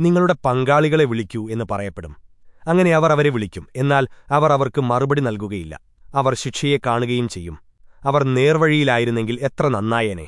നിങ്ങളുടെ പങ്കാളികളെ വിളിക്കൂ എന്ന് പറയപ്പെടും. അങ്ങനെ അവർ അവരെ വിളിക്കും. എന്നാൽ അവർ അവർക്ക് മറുപടി നൽകുകയില്ല. അവർ ശിക്ഷയെ കാണുകയും ചെയ്യും. അവർ നേർവഴിയിലായിരുന്നെങ്കിൽ എത്ര നന്നായേനെ.